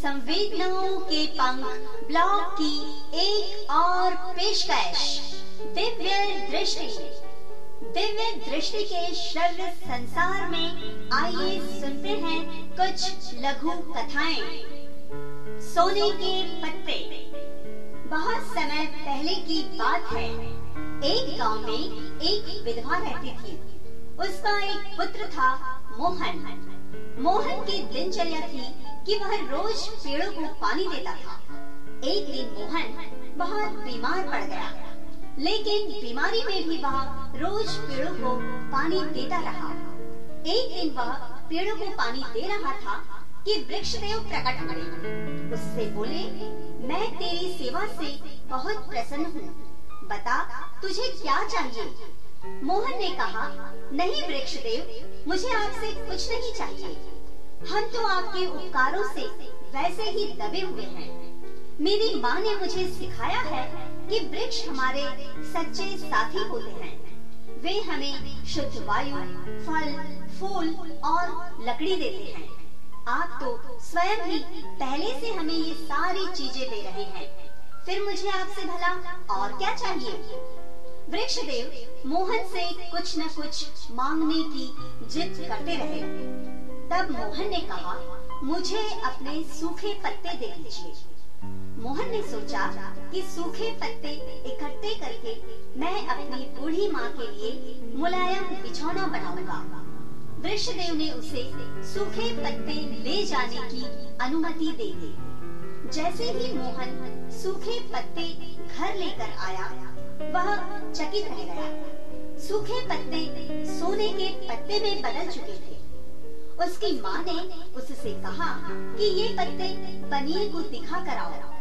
संवेदनाओं के पंख ब्लॉग की एक और पेशकश, दिव्य दृष्टि। दिव्य दृष्टि के श्रव्य संसार में आइए सुनते हैं कुछ लघु कथाएँ। सोने के पत्ते। बहुत समय पहले की बात है। एक गाँव में एक विधवा रहती थी। उसका एक पुत्र था मोहन। मोहन की दिनचर्या थी कि वह रोज पेड़ों को पानी देता था। एक दिन मोहन बहुत बीमार पड़ गया। लेकिन बीमारी में भी वह रोज पेड़ों को पानी देता रहा। एक दिन वह पेड़ों को पानी दे रहा था कि वृक्ष देव प्रकट हुए उससे बोले, मैं तेरी सेवा से बहुत प्रसन्न हूँ। बता, तुझे क्या चाहिए? मोहन ने कहा, नहीं वृक्ष देव मुझे आपसे कुछ नहीं चाहिए। हम तो आपके उपकारों से वैसे ही दबे हुए हैं। मेरी माँ ने मुझे सिखाया है कि वृक्ष हमारे सच्चे साथी होते हैं। वे हमें शुद्ध वायु, फल, फूल और लकड़ी देते हैं। आप तो स्वयं ही पहले से हमें ये सारी चीज़ें दे रहे हैं। फिर मुझे आपसे भला और क्या चाहिए? वृक्ष देव मोहन से कुछ न कुछ मांगने की जिद करते रहे। तब मोहन ने कहा, मुझे अपने सूखे पत्ते दे दीजिए। मोहन ने सोचा कि सूखे पत्ते इकट्ठे करके मैं अपनी बूढ़ी माँ के लिए मुलायम बिछौना बनाऊँगा। वृषदेव ने उसे सूखे पत्ते ले जाने की अनुमति दे दी। जैसे ही मोहन सूखे पत्ते घर लेकर आया, वह चकित रह गया। सूखे पत्ते सोने के पत्ते में बदल चुके थे। उसकी माँ ने उससे कहा कि ये पत्ते बनिए को दिखा कर आओ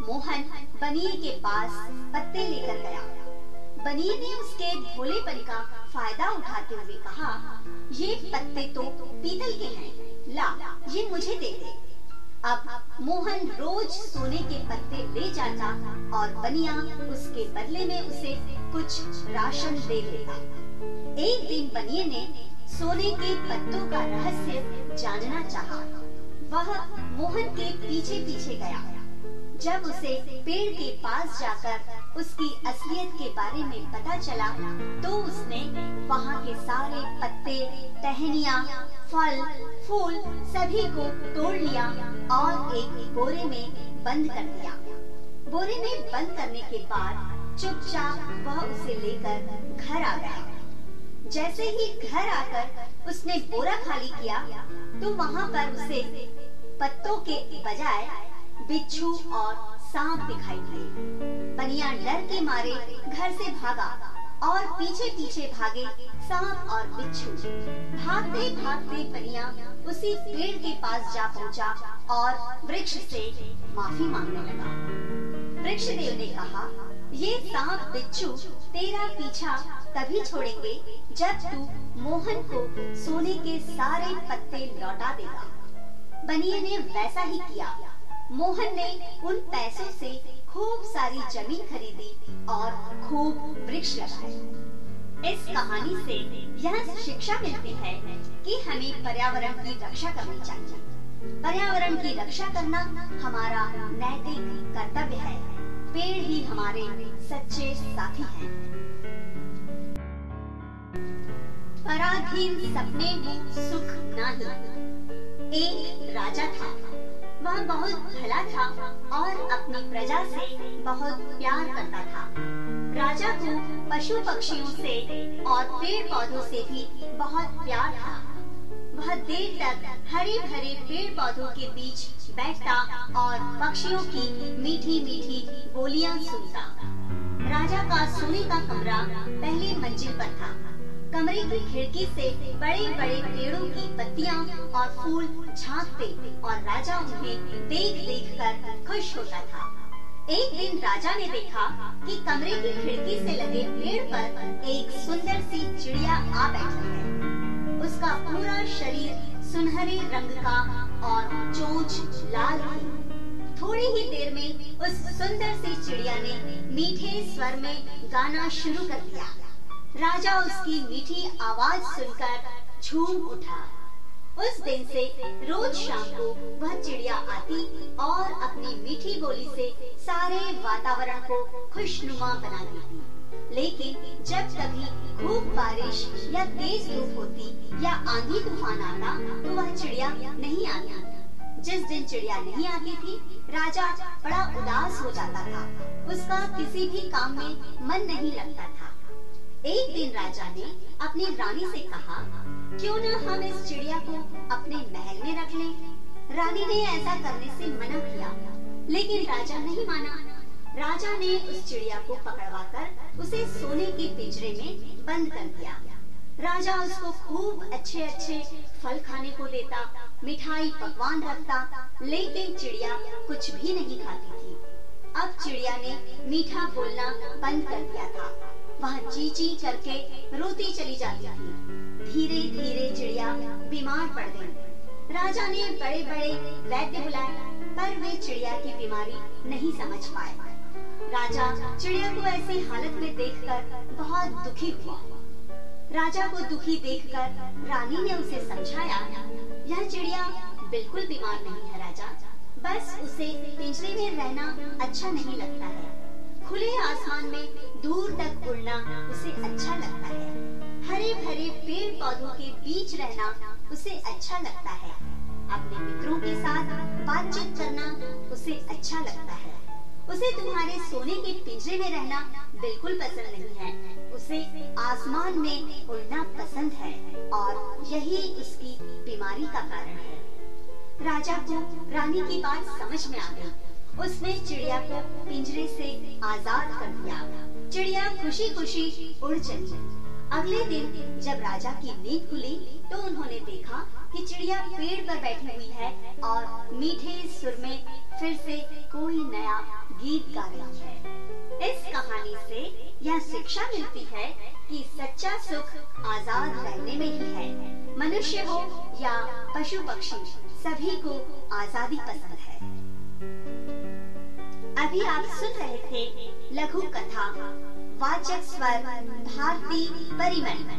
मोहन बनिए के पास पत्ते लेकर गया। बनिए ने उसके भोलेपन का फ़ायदा उठाते हुए कहा, ये पत्ते तो पीतल के हैं। ला, ये मुझे दे दे। अब मोहन रोज सोने के पत्ते ले जाता और बनिया उसके बदले में उसे कुछ राशन दे देता। एक दिन बनिए ने सोने के पत्तों का रहस्य जानना चाहा। वह मोहन के पीछे पीछे गया। जब उसे पेड़ के पास जाकर उसकी असलियत के बारे में पता चला तो उसने वहाँ के सारे पत्ते, टहनिया, फल, फूल सभी को तोड़ लिया और एक बोरे में बंद कर दिया। बोरे में बंद करने के बाद चुपचाप वह उसे लेकर घर आ गया। जैसे ही घर आकर उसने बोरा खाली किया तो वहाँ पर उसे पत्तों के बजाय बिच्छू और सांप दिखाई दिए। बनिया डर के मारे घर से भागा और पीछे पीछे भागे सांप और बिच्छू। भागते भागते बनिया उसी पेड़ के पास जा पहुँचा और वृक्ष से माफ़ी मांगने लगा। वृक्ष देव ने कहा, ये सांप बिच्छू तेरा पीछा तभी छोड़ेंगे जब तू मोहन को सोने के सारे पत्ते लौटा देगा। बनिए ने वैसा ही किया। मोहन ने उन पैसों से खूब सारी ज़मीन खरीदी और खूब वृक्ष लगाए। इस कहानी से यह शिक्षा मिलती है कि हमें पर्यावरण की रक्षा करनी चाहिए। पर्यावरण की रक्षा करना हमारा नैतिक कर्तव्य है। पेड़ ही हमारे सच्चे साथी हैं। पराधीन सपने में सुख नहीं एक राजा था। वह बहुत भला था और अपनी प्रजा से बहुत प्यार करता था। राजा को पशु पक्षियों से और पेड़ पौधों से भी बहुत प्यार था। वह देर तक हरे भरे पेड़ पौधों के बीच बैठता और पक्षियों की मीठी मीठी बोलियाँ सुनता। राजा का सोने का कमरा पहली मंजिल पर था। कमरे की खिड़की से बड़े बड़े पेड़ों की पत्तियाँ और फूल झांकते और राजा उन्हें देख देख कर खुश होता था। एक दिन राजा ने देखा कि कमरे की खिड़की से लगे पेड़ पर एक सुंदर सी चिड़िया आ बैठी है। उसका पूरा शरीर सुनहरे रंग का और चोंच लाल थी थोड़ी ही देर में उस सुंदर सी चिड़िया ने मीठे स्वर में गाना शुरू कर दिया। राजा उसकी मीठी आवाज़ सुनकर झूम उठा। उस दिन से रोज शाम को वह चिड़िया आती और अपनी मीठी बोली से सारे वातावरण को खुशनुमा बना देती। लेकिन जब कभी खूब बारिश या तेज धूप होती या आंधी तूफ़ान आता तो वह चिड़िया नहीं आती। जिस दिन चिड़िया नहीं आती थी, राजा बड़ा उदास हो जाता था। उसका किसी भी काम में मन नहीं लगता था। एक दिन राजा ने अपनी रानी से कहा, क्यों ना हम इस चिड़िया को अपने महल में रख लें? रानी ने ऐसा करने से मना किया, लेकिन राजा नहीं माना। राजा ने उस चिड़िया को पकड़वाकर उसे सोने के पिंजरे में बंद कर दिया। राजा उसको खूब अच्छे अच्छे फल खाने को देता, मिठाई पकवान रखता, लेकिन चिड़िया कुछ भी नहीं खाती थी। अब चिड़िया ने मीठा बोलना बंद कर दिया था। वह ची ची करके रोती चली जाती थी। धीरे धीरे चिड़िया बीमार पड़ गई। राजा ने बड़े बड़े वैद्य बुलाए, पर वे चिड़िया की बीमारी नहीं समझ पाए। राजा चिड़िया को ऐसी हालत में देखकर बहुत दुखी हुआ। राजा को दुखी देखकर रानी ने उसे समझाया, यह चिड़िया बिल्कुल बीमार नहीं है राजा। बस उसे पिंजरे में रहना अच्छा नहीं लगता है। खुले आसमान में दूर तक उड़ना उसे अच्छा लगता है। हरे भरे पेड़ पौधों के बीच रहना उसे अच्छा लगता है। अपने मित्रों के साथ बातचीत करना उसे अच्छा लगता है। उसे तुम्हारे सोने के पिंजरे में रहना बिल्कुल पसंद नहीं है। उसे आसमान में उड़ना पसंद है और यही उसकी बीमारी का कारण है। राजा को रानी की बात समझ में आ गई। उसने चिड़िया को पिंजरे से आज़ाद कर दिया। चिड़िया खुशी खुशी उड़ चली। अगले दिन जब राजा की नींद खुली तो उन्होंने देखा कि चिड़िया पेड़ पर बैठी हुई है और मीठे सुर में फिर से कोई नया गीत गा रही है। इस कहानी से यह शिक्षा मिलती है कि सच्चा सुख आज़ाद रहने में ही है। मनुष्य हो या पशु पक्षी, सभी को आज़ादी पसंद है। अभी आप सुन रहे थे लघु कथा वाचक स्वर भारती परिमल।